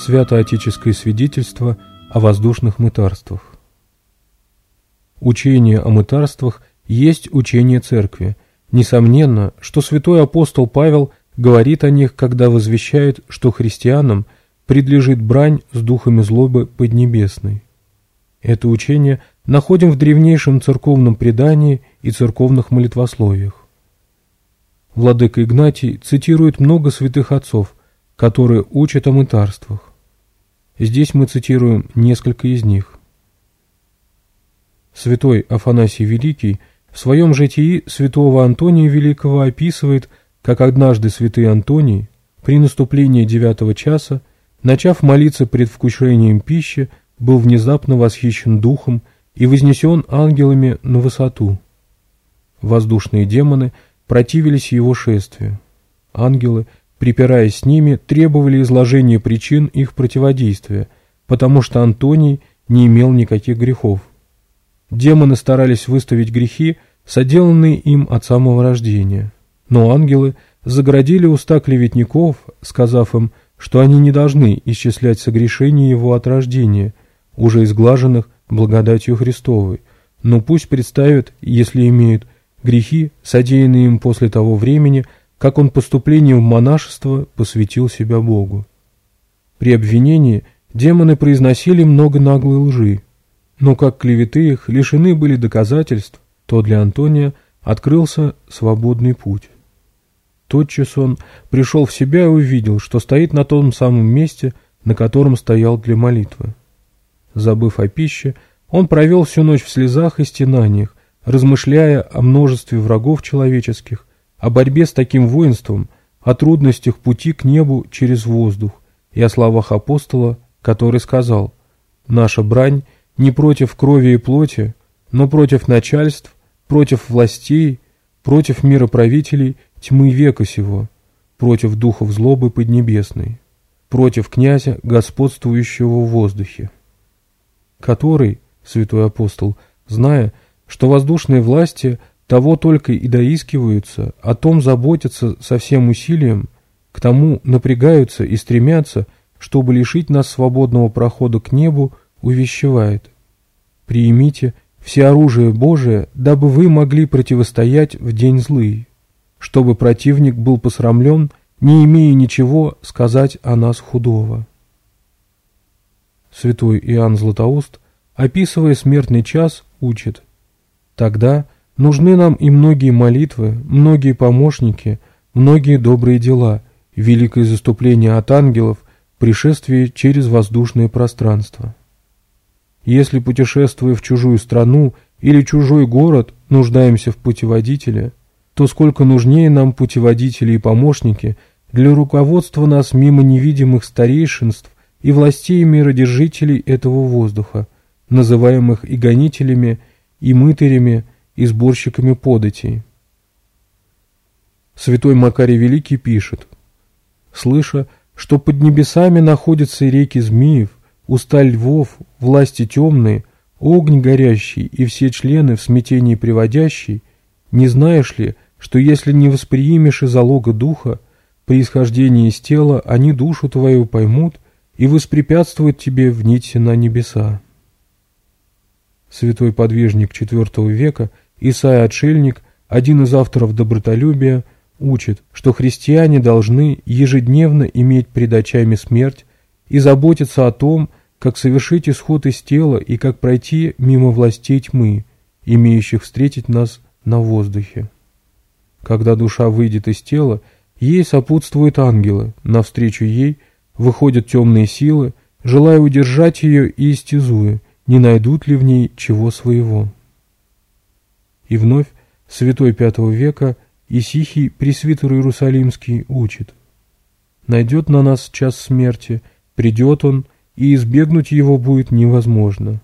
святоотеческое свидетельство о воздушных мытарствах. Учение о мытарствах есть учение церкви. Несомненно, что святой апостол Павел говорит о них, когда возвещает, что христианам предлежит брань с духами злобы поднебесной. Это учение находим в древнейшем церковном предании и церковных молитвословиях. Владыка Игнатий цитирует много святых отцов, которые учат о мытарствах. Здесь мы цитируем несколько из них. Святой Афанасий Великий в своем житии святого Антония Великого описывает, как однажды святый Антоний при наступлении девятого часа, начав молиться предвкушением пищи, был внезапно восхищен духом и вознесен ангелами на высоту. Воздушные демоны противились его шествию. Ангелы – припираясь с ними, требовали изложения причин их противодействия, потому что Антоний не имел никаких грехов. Демоны старались выставить грехи, соделанные им от самого рождения. Но ангелы заградили уста клеветников, сказав им, что они не должны исчислять согрешения его от рождения, уже изглаженных благодатью Христовой, но пусть представят, если имеют, грехи, содеянные им после того времени – как он поступлению в монашество посвятил себя Богу. При обвинении демоны произносили много наглой лжи, но как клеветы их лишены были доказательств, то для Антония открылся свободный путь. Тотчас он пришел в себя и увидел, что стоит на том самом месте, на котором стоял для молитвы. Забыв о пище, он провел всю ночь в слезах и стенаниях, размышляя о множестве врагов человеческих, о борьбе с таким воинством, о трудностях пути к небу через воздух и о словах апостола, который сказал «Наша брань не против крови и плоти, но против начальств, против властей, против мироправителей тьмы века сего, против духов злобы поднебесной, против князя, господствующего в воздухе, который, святой апостол, зная, что воздушные власти – того только и доискиваются, о том заботятся со всем усилием, к тому напрягаются и стремятся, чтобы лишить нас свободного прохода к небу, увещевает. «Приимите все оружие Божие, дабы вы могли противостоять в день злый, чтобы противник был посрамлен, не имея ничего сказать о нас худого». Святой Иоанн Златоуст, описывая смертный час, учит. Тогда – Нужны нам и многие молитвы, многие помощники, многие добрые дела, великое заступление от ангелов, пришествие через воздушное пространство. Если, путешествуя в чужую страну или чужой город, нуждаемся в путеводителе, то сколько нужнее нам путеводители и помощники для руководства нас мимо невидимых старейшинств и властей миродержителей этого воздуха, называемых и гонителями, и мытарями, и сборщиками податей. Святой Макарий Великий пишет, «Слыша, что под небесами находятся реки змеев, уста львов, власти темные, огонь горящий и все члены в смятении приводящий, не знаешь ли, что если не восприимешь и залога духа, при исхождении из тела они душу твою поймут и воспрепятствуют тебе в нити на небеса. Святой подвижник IV века Исаия Отшельник, один из авторов «Добротолюбия», учит, что христиане должны ежедневно иметь пред очами смерть и заботиться о том, как совершить исход из тела и как пройти мимо властей тьмы, имеющих встретить нас на воздухе. Когда душа выйдет из тела, ей сопутствуют ангелы, навстречу ей выходят темные силы, желая удержать ее и истязуя, не найдут ли в ней чего своего. И вновь святой V века Исихий Пресвитер Иерусалимский учит. «Найдет на нас час смерти, придет он, и избегнуть его будет невозможно.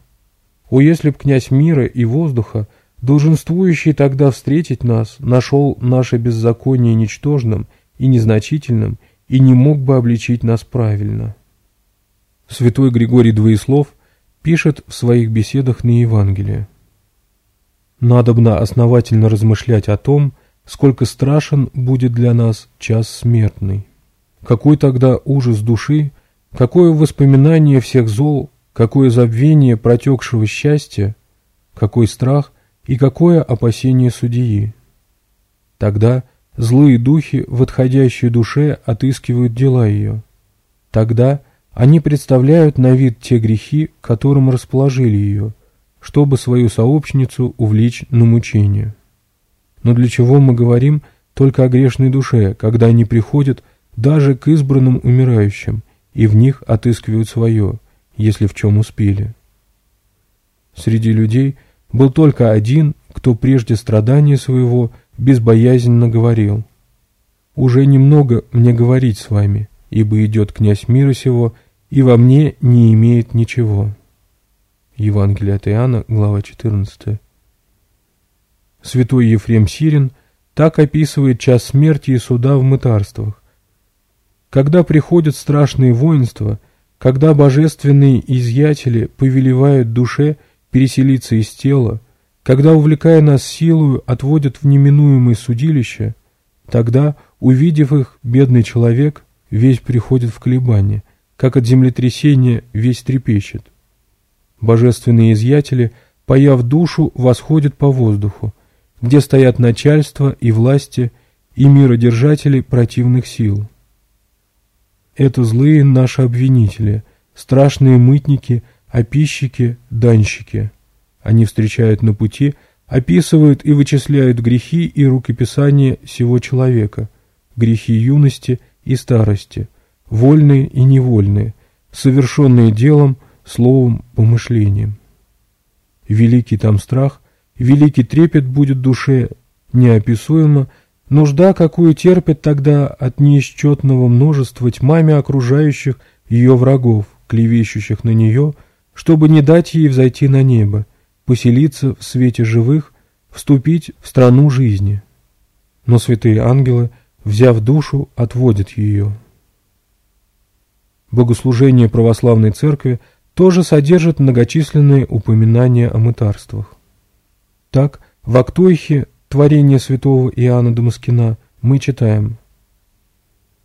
О, если б князь мира и воздуха, долженствующий тогда встретить нас, нашел наше беззаконие ничтожным и незначительным, и не мог бы обличить нас правильно». Святой Григорий Двоеслов пишет в своих беседах на Евангелие. Надобно основательно размышлять о том, сколько страшен будет для нас час смертный. Какой тогда ужас души, какое воспоминание всех зол, какое забвение протекшего счастья, какой страх и какое опасение судьи. Тогда злые духи в отходящей душе отыскивают дела ее. Тогда они представляют на вид те грехи, которым расположили ее – чтобы свою сообщницу увлечь на мучение. Но для чего мы говорим только о грешной душе, когда они приходят даже к избранным умирающим и в них отыскивают свое, если в чем успели? Среди людей был только один, кто прежде страдания своего безбоязненно говорил. «Уже немного мне говорить с вами, ибо идет князь мира сего, и во мне не имеет ничего». Евангелие от Иоанна, глава 14. Святой Ефрем Сирин так описывает час смерти и суда в мытарствах. Когда приходят страшные воинства, когда божественные изъятели повелевают душе переселиться из тела, когда, увлекая нас силою, отводят в неминуемое судилище, тогда, увидев их, бедный человек весь приходит в колебание, как от землетрясения весь трепещет. Божественные изъятели, появ душу, восходят по воздуху, где стоят начальство и власти, и миродержатели противных сил. Это злые наши обвинители, страшные мытники, описчики, данщики. Они встречают на пути, описывают и вычисляют грехи и рукописание всего человека, грехи юности и старости, вольные и невольные, совершенные делом – словом, помышлением. Великий там страх, великий трепет будет душе неописуемо, нужда, какую терпит тогда от неисчетного множества тьмами окружающих ее врагов, клевещущих на нее, чтобы не дать ей взойти на небо, поселиться в свете живых, вступить в страну жизни. Но святые ангелы, взяв душу, отводят ее. Богослужение православной церкви – тоже содержит многочисленные упоминания о мытарствах. Так, в Актойхе «Творение святого Иоанна Дамаскина» мы читаем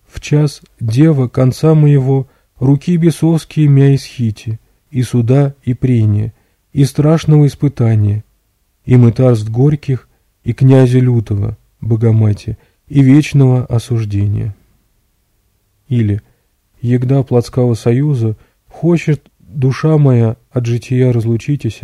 «В час дева конца моего руки бесовские мя исхити, и суда, и прения, и страшного испытания, и мытарств горьких, и князя лютого, Богомати, и вечного осуждения». Или «Егда Плотского союза» хочет «Душа моя, от жития разлучитесь,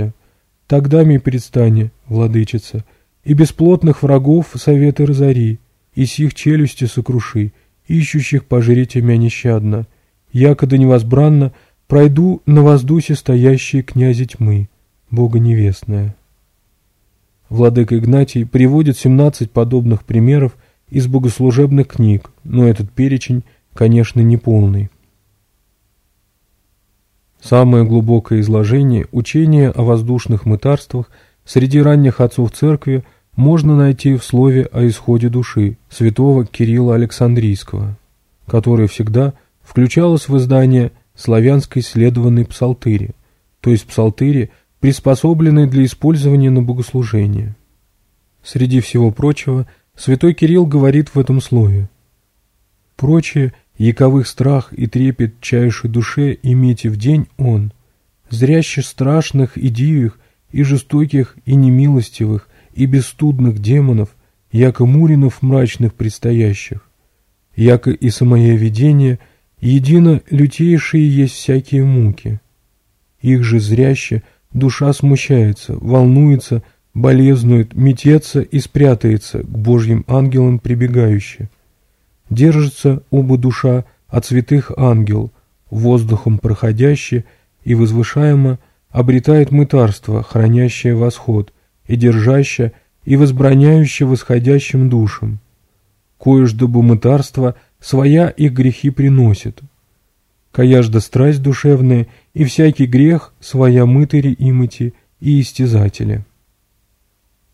тогда ми предстане, владычица, и бесплотных врагов советы разори, и сих челюсти сокруши, ищущих пожрите меня нещадно, якода невозбранно пройду на воздусе стоящие князи тьмы, Бога невестная». Владыка Игнатий приводит 17 подобных примеров из богослужебных книг, но этот перечень, конечно, не полный. Самое глубокое изложение учения о воздушных мытарствах среди ранних отцов церкви можно найти в слове о исходе души святого Кирилла Александрийского, которое всегда включалось в издание славянской следованной псалтыри, то есть псалтыри, приспособленной для использования на богослужение. Среди всего прочего, святой Кирилл говорит в этом слове «Прочее – Яковых страх и трепет чайшей душе имейте в день он, зряще страшных и дивих, и жестоких, и немилостивых, и бесстудных демонов, яко муринов мрачных предстоящих, яко и самое видение, едино лютейшие есть всякие муки. Их же зряще душа смущается, волнуется, болезнует, метется и спрятается к божьим ангелам прибегающие. Держится оба душа от святых ангел, воздухом проходяще и возвышаемо обретает мытарство, хранящее восход, и держаще, и возбраняющее восходящим душам. Кое-ждобу мытарство своя их грехи приносит. Каяжда страсть душевная, и всякий грех своя мытари и мыти, и истязатели.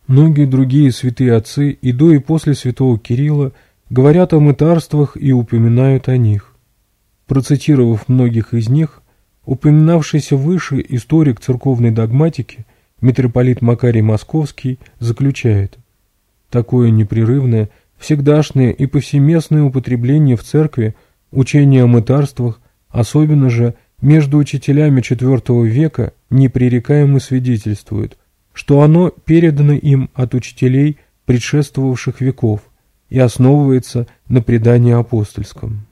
Многие другие святые отцы и до и после святого Кирилла – говорят о мытарствах и упоминают о них. Процитировав многих из них, упоминавшийся выше историк церковной догматики митрополит Макарий Московский заключает «Такое непрерывное, всегдашнее и повсеместное употребление в церкви учения о мытарствах, особенно же между учителями IV века, непререкаемо свидетельствует, что оно передано им от учителей предшествовавших веков, и основывается на предании апостольском.